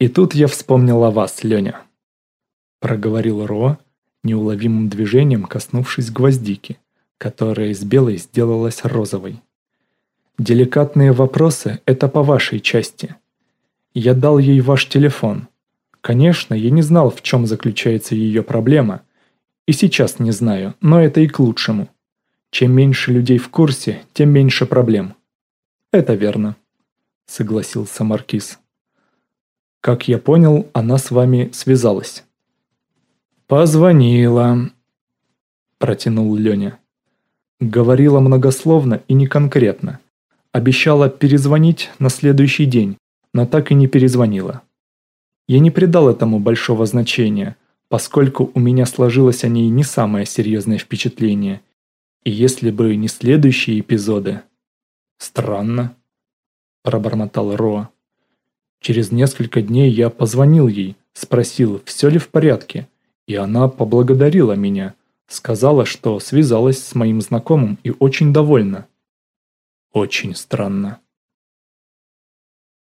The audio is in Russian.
И тут я вспомнил о вас, Леня. Проговорил Ро, неуловимым движением коснувшись гвоздики, которая из белой сделалась розовой. Деликатные вопросы – это по вашей части. Я дал ей ваш телефон. Конечно, я не знал, в чем заключается ее проблема. И сейчас не знаю, но это и к лучшему. Чем меньше людей в курсе, тем меньше проблем. Это верно, согласился Маркиз. Как я понял, она с вами связалась. «Позвонила», – протянул Леня. Говорила многословно и не конкретно. Обещала перезвонить на следующий день, но так и не перезвонила. Я не придал этому большого значения, поскольку у меня сложилось о ней не самое серьезное впечатление. И если бы не следующие эпизоды... Странно, пробормотал Роа. Через несколько дней я позвонил ей, спросил, все ли в порядке, и она поблагодарила меня, сказала, что связалась с моим знакомым и очень довольна. Очень странно.